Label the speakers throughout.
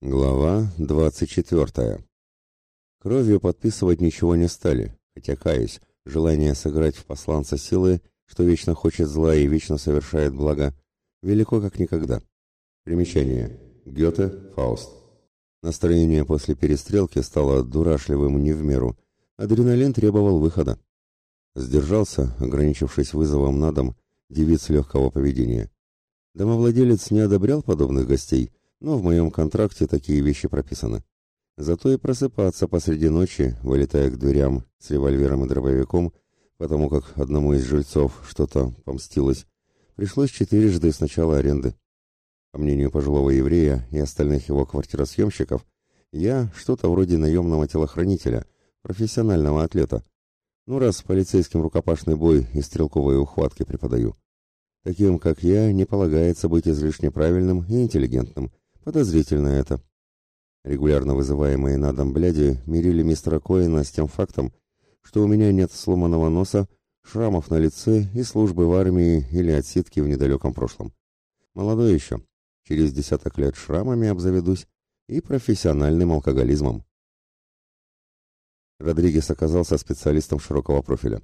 Speaker 1: Глава 24. Кровью подписывать ничего не стали, хотя, каюсь, желание сыграть в посланца силы, что вечно хочет зла и вечно совершает благо, велико как никогда. Примечание. Гёте, Фауст. Настроение после перестрелки стало дурашливым не в меру. Адреналин требовал выхода. Сдержался, ограничившись вызовом на дом девиц легкого поведения. Домовладелец не одобрял подобных гостей, но в моем контракте такие вещи прописаны. Зато и просыпаться посреди ночи, вылетая к дверям с револьвером и дробовиком, потому как одному из жильцов что-то помстилось, пришлось четырежды с начала аренды. По мнению пожилого еврея и остальных его квартиросъемщиков, я что-то вроде наемного телохранителя, профессионального атлета. Ну, раз полицейским рукопашный бой и стрелковые ухватки преподаю. Таким, как я, не полагается быть излишне правильным и интеллигентным, Подозрительно это. Регулярно вызываемые на дом бляди мирили мистера Коэна с тем фактом, что у меня нет сломанного носа, шрамов на лице и службы в армии или отсидки в недалеком прошлом. Молодой еще. Через десяток лет шрамами обзаведусь и профессиональным алкоголизмом. Родригес оказался специалистом широкого профиля.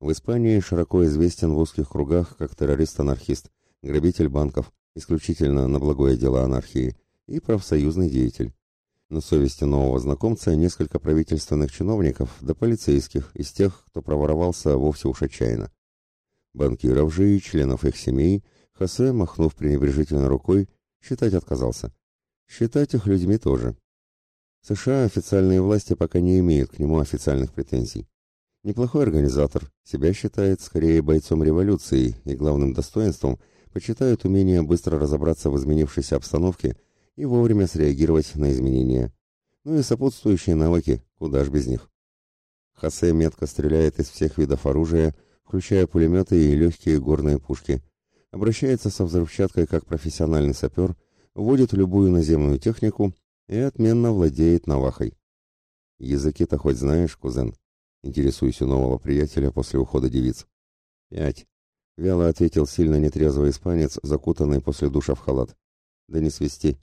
Speaker 1: В Испании широко известен в узких кругах как террорист-анархист, грабитель банков, исключительно на благое дело анархии, и профсоюзный деятель. На совести нового знакомца несколько правительственных чиновников да полицейских из тех, кто проворовался вовсе уж отчаянно. Банкиров же и членов их семей Хосе, махнув пренебрежительно рукой, считать отказался. Считать их людьми тоже. США официальные власти пока не имеют к нему официальных претензий. Неплохой организатор, себя считает скорее бойцом революции и главным достоинством почитают умение быстро разобраться в изменившейся обстановке и вовремя среагировать на изменения. Ну и сопутствующие навыки, куда ж без них. Хосе метко стреляет из всех видов оружия, включая пулеметы и легкие горные пушки. Обращается со взрывчаткой как профессиональный сапер, вводит любую наземную технику и отменно владеет навахой. «Языки-то хоть знаешь, кузен?» Интересуюсь у нового приятеля после ухода девиц. «Пять», — вяло ответил сильно нетрезвый испанец, закутанный после душа в халат. «Да не свисти.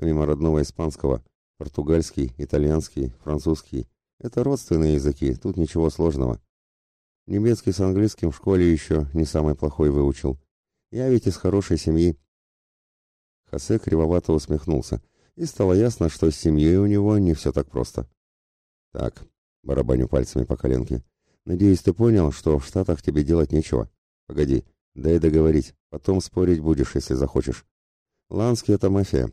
Speaker 1: Помимо родного испанского, португальский, итальянский, французский — это родственные языки, тут ничего сложного. Немецкий с английским в школе еще не самый плохой выучил. Я ведь из хорошей семьи». Хосе кривовато усмехнулся, и стало ясно, что с семьей у него не все так просто. «Так», — барабаню пальцами по коленке, — «надеюсь, ты понял, что в Штатах тебе делать нечего. Погоди, дай договорить, потом спорить будешь, если захочешь. Ланский — это мафия,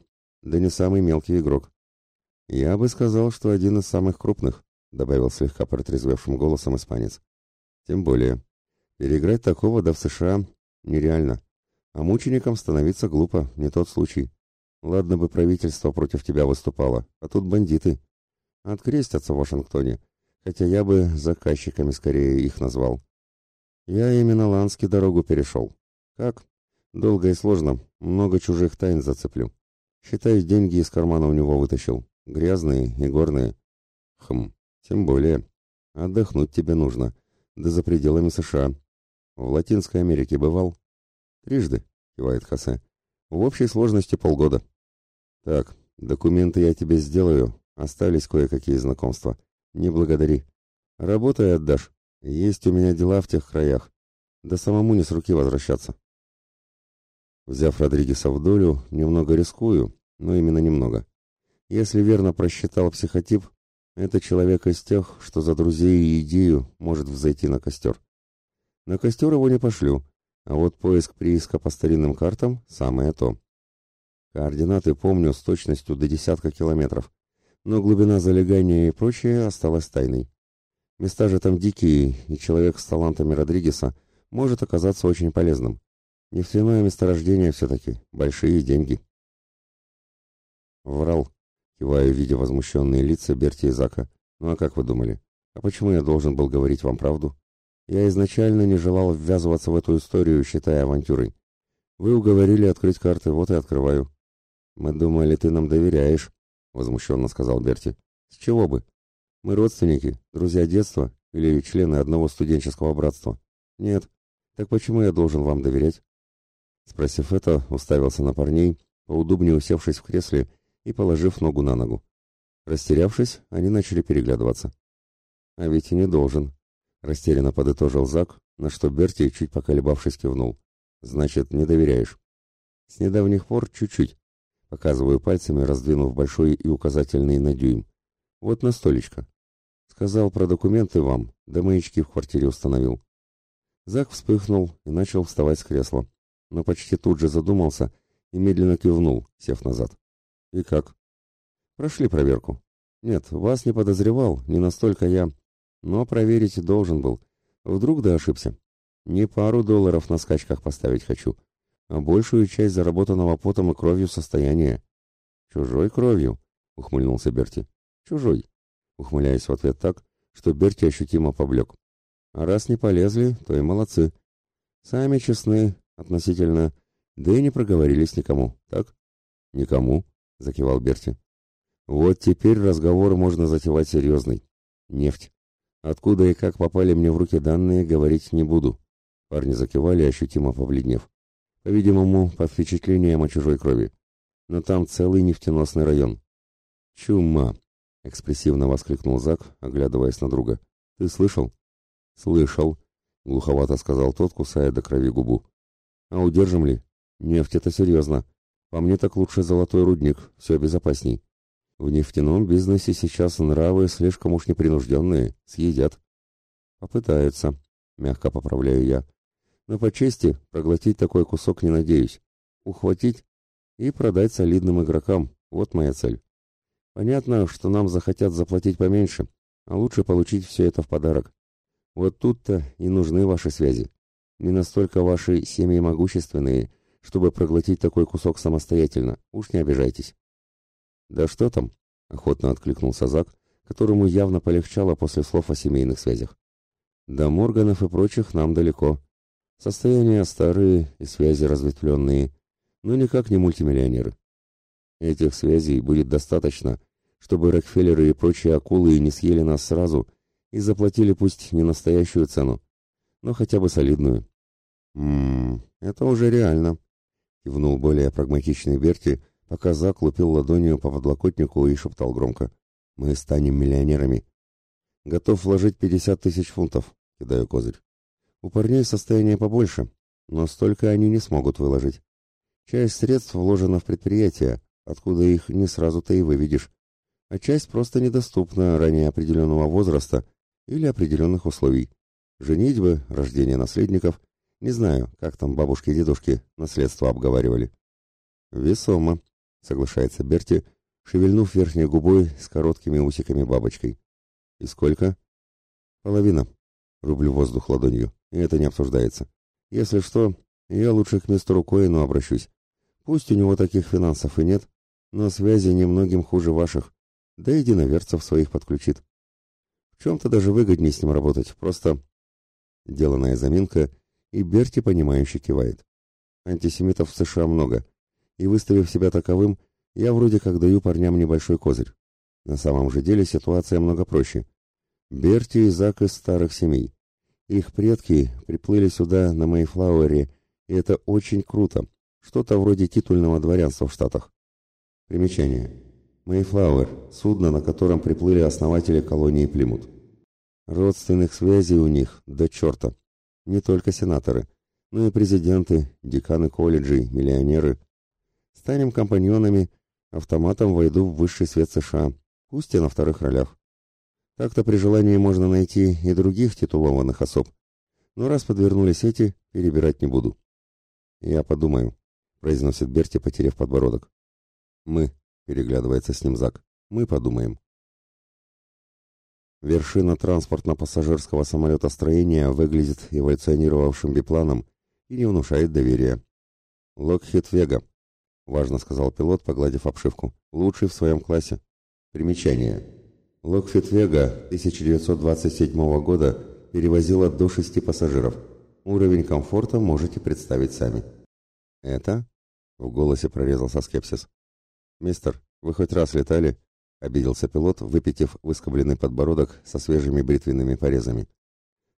Speaker 1: да не самый мелкий игрок. Я бы сказал, что один из самых крупных, добавил слегка протрезвевшим голосом испанец. Тем более, переиграть такого да в США нереально. А мучеником становиться глупо, не тот случай. Ладно бы правительство против тебя выступало, а тут бандиты. Открестятся в Вашингтоне, хотя я бы заказчиками скорее их назвал. Я именно Ланский дорогу перешел. Как? Долго и сложно, много чужих тайн зацеплю. Считай, деньги из кармана у него вытащил. Грязные и горные. Хм, тем более. Отдохнуть тебе нужно. Да за пределами США. В Латинской Америке бывал? Трижды, кивает Хосе. В общей сложности полгода. Так, документы я тебе сделаю. Остались кое-какие знакомства. Не благодари. Работай отдашь. Есть у меня дела в тех краях. Да самому не с руки возвращаться. Взяв Родригеса в долю, немного рискую, но именно немного. Если верно просчитал психотип, это человек из тех, что за друзей и идею может взойти на костер. На костер его не пошлю, а вот поиск прииска по старинным картам – самое то. Координаты помню с точностью до десятка километров, но глубина залегания и прочее осталась тайной. Места же там дикие, и человек с талантами Родригеса может оказаться очень полезным. Нефтяное месторождение все-таки, большие деньги. Врал, кивая, видя возмущенные лица Берти и Зака. Ну а как вы думали? А почему я должен был говорить вам правду? Я изначально не желал ввязываться в эту историю, считая авантюрой. Вы уговорили открыть карты, вот и открываю. Мы думали, ты нам доверяешь, возмущенно сказал Берти. С чего бы? Мы родственники, друзья детства или члены одного студенческого братства. Нет. Так почему я должен вам доверять? Спросив это, уставился на парней, поудобнее усевшись в кресле и положив ногу на ногу. Растерявшись, они начали переглядываться. «А ведь и не должен», — растерянно подытожил Зак, на что Берти, чуть поколебавшись, кивнул. «Значит, не доверяешь». «С недавних пор чуть-чуть», — показываю пальцами, раздвинув большой и указательный на дюйм. «Вот на столечко». Сказал про документы вам, да маячки в квартире установил. Зак вспыхнул и начал вставать с кресла, но почти тут же задумался и медленно кивнул, сев назад. «И как?» «Прошли проверку. Нет, вас не подозревал, не настолько я, но проверить должен был. Вдруг да ошибся. Не пару долларов на скачках поставить хочу, а большую часть заработанного потом и кровью состояния». «Чужой кровью?» — ухмыльнулся Берти. «Чужой ухмыляясь в ответ так, что Берти ощутимо поблек. А раз не полезли, то и молодцы. Сами честны относительно, да и не проговорились никому, так? Никому, закивал Берти. Вот теперь разговор можно затевать серьезный. Нефть. Откуда и как попали мне в руки данные, говорить не буду. Парни закивали, ощутимо побледнев. По-видимому, под впечатлением о чужой крови. Но там целый нефтеносный район. Чума, экспрессивно воскликнул Зак, оглядываясь на друга. Ты слышал? Слышал, глуховато сказал тот, кусая до крови губу. А удержим ли? Нефть это серьезно. По мне так лучше золотой рудник, все безопасней. В нефтяном бизнесе сейчас нравы слишком уж непринужденные, съедят. Попытаются, мягко поправляю я. Но по чести проглотить такой кусок не надеюсь. Ухватить и продать солидным игрокам. Вот моя цель. Понятно, что нам захотят заплатить поменьше, а лучше получить все это в подарок. Вот тут-то и нужны ваши связи. Не настолько ваши семьи могущественные, чтобы проглотить такой кусок самостоятельно. Уж не обижайтесь. Да что там? Охотно откликнулся Зак, которому явно полегчало после слов о семейных связях. До Морганов и прочих нам далеко. Состояния старые и связи разветвленные, но никак не мультимиллионеры. Этих связей будет достаточно, чтобы Рокфеллеры и прочие акулы не съели нас сразу и заплатили пусть не настоящую цену, но хотя бы солидную. «Ммм, это уже реально», — кивнул более прагматичный Берти, пока Зак лупил ладонью по подлокотнику и шептал громко. «Мы станем миллионерами». «Готов вложить пятьдесят тысяч фунтов», — кидаю козырь. «У парней состояние побольше, но столько они не смогут выложить. Часть средств вложена в предприятие, откуда их не сразу-то и выведешь а часть просто недоступна ранее определенного возраста или определенных условий. Женитьбы, рождение наследников, не знаю, как там бабушки и дедушки наследство обговаривали. Весомо, соглашается Берти, шевельнув верхней губой с короткими усиками бабочкой. И сколько? Половина. Рублю воздух ладонью, и это не обсуждается. Если что, я лучше к мистеру Коину обращусь. Пусть у него таких финансов и нет, но связи немногим хуже ваших да и единоверцев своих подключит. В чем-то даже выгоднее с ним работать, просто деланная заминка, и Берти, понимающе кивает. Антисемитов в США много, и выставив себя таковым, я вроде как даю парням небольшой козырь. На самом же деле ситуация много проще. Берти и Зак из старых семей. Их предки приплыли сюда на Мейфлауэре, и это очень круто. Что-то вроде титульного дворянства в Штатах. Примечание. Мейфлауэр – судно, на котором приплыли основатели колонии Плимут. Родственных связей у них до черта. Не только сенаторы, но и президенты, деканы колледжей, миллионеры. Станем компаньонами, автоматом войду в высший свет США, пусть и на вторых ролях. Так-то при желании можно найти и других титулованных особ. Но раз подвернулись эти, перебирать не буду. «Я подумаю», — произносит Берти, потеряв подбородок. «Мы», Переглядывается с ним Зак. Мы подумаем. Вершина транспортно-пассажирского самолетостроения выглядит эволюционировавшим бипланом и не внушает доверия. «Локхит Вега», — важно сказал пилот, погладив обшивку, — «лучший в своем классе». Примечание. Локхит Вега 1927 года перевозила до шести пассажиров. Уровень комфорта можете представить сами. «Это?» — в голосе прорезался скепсис. «Мистер, вы хоть раз летали?» — обиделся пилот, выпитив выскобленный подбородок со свежими бритвенными порезами.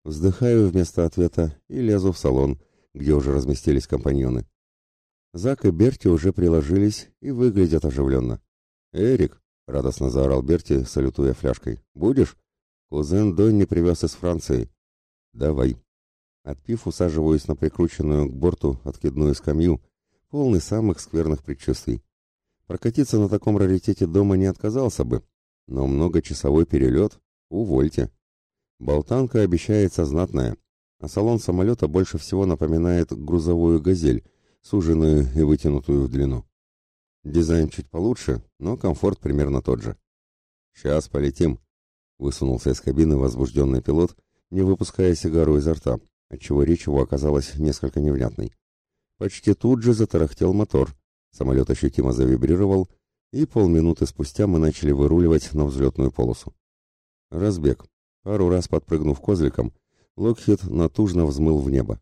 Speaker 1: Вздыхаю вместо ответа и лезу в салон, где уже разместились компаньоны. Зак и Берти уже приложились и выглядят оживленно. «Эрик!» — радостно заорал Берти, салютуя фляжкой. «Будешь?» «Кузен Донни привез из Франции». «Давай». Отпив, усаживаюсь на прикрученную к борту откидную скамью, полный самых скверных предчувствий. Прокатиться на таком раритете дома не отказался бы, но многочасовой перелет — увольте. Болтанка обещается знатная, а салон самолета больше всего напоминает грузовую «Газель», суженную и вытянутую в длину. Дизайн чуть получше, но комфорт примерно тот же. «Сейчас полетим», — высунулся из кабины возбужденный пилот, не выпуская сигару изо рта, отчего речь его оказалась несколько невнятной. Почти тут же затарахтел мотор, самолет ощутимо завибрировал, и полминуты спустя мы начали выруливать на взлетную полосу. Разбег. Пару раз подпрыгнув козликом, Локхит натужно взмыл в небо.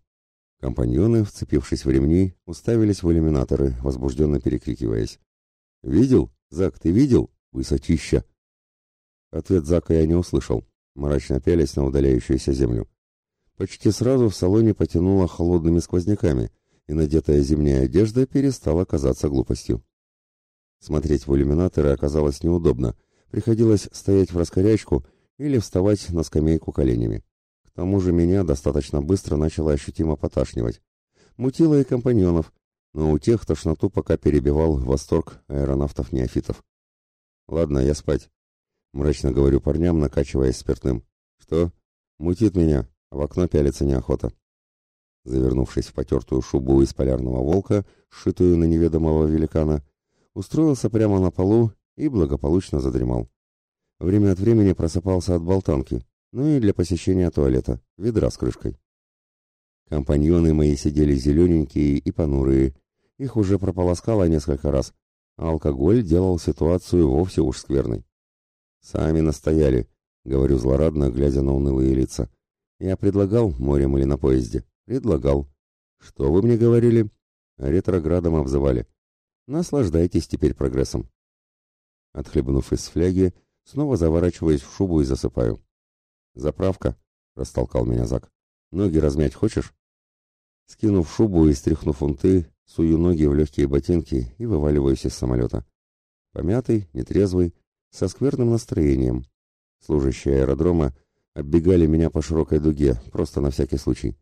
Speaker 1: Компаньоны, вцепившись в ремни, уставились в иллюминаторы, возбужденно перекрикиваясь. «Видел? Зак, ты видел? Высотища!» Ответ Зака я не услышал, мрачно пялись на удаляющуюся землю. Почти сразу в салоне потянуло холодными сквозняками, и надетая зимняя одежда перестала казаться глупостью. Смотреть в иллюминаторы оказалось неудобно, приходилось стоять в раскорячку или вставать на скамейку коленями. К тому же меня достаточно быстро начало ощутимо поташнивать. Мутило и компаньонов, но у тех тошноту пока перебивал восторг аэронавтов-неофитов. «Ладно, я спать», — мрачно говорю парням, накачиваясь спиртным. «Что? Мутит меня, а в окно пялиться неохота». Завернувшись в потертую шубу из полярного волка, сшитую на неведомого великана, устроился прямо на полу и благополучно задремал. Время от времени просыпался от болтанки, ну и для посещения туалета, ведра с крышкой. Компаньоны мои сидели зелененькие и понурые, их уже прополоскало несколько раз, а алкоголь делал ситуацию вовсе уж скверной. «Сами настояли», — говорю злорадно, глядя на унылые лица. «Я предлагал морем или на поезде?» «Предлагал». «Что вы мне говорили?» «Ретроградом обзывали». Наслаждайтесь теперь прогрессом. Отхлебнув из фляги, снова заворачиваюсь в шубу и засыпаю. «Заправка», — растолкал меня Зак. «Ноги размять хочешь?» Скинув шубу и стряхнув унты, сую ноги в легкие ботинки и вываливаюсь из самолета. Помятый, нетрезвый, со скверным настроением. Служащие аэродрома оббегали меня по широкой дуге, просто на всякий случай.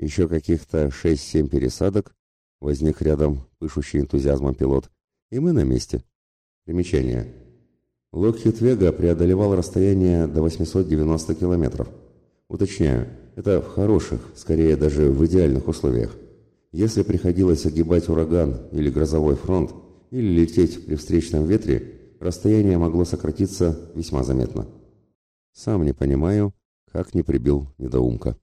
Speaker 1: Еще каких-то шесть-семь пересадок, Возник рядом пышущий энтузиазмом пилот, и мы на месте. Примечание. Локхит Вега преодолевал расстояние до 890 километров. Уточняю, это в хороших, скорее даже в идеальных условиях. Если приходилось огибать ураган или грозовой фронт, или лететь при встречном ветре, расстояние могло сократиться весьма заметно. Сам не понимаю, как не прибил недоумка.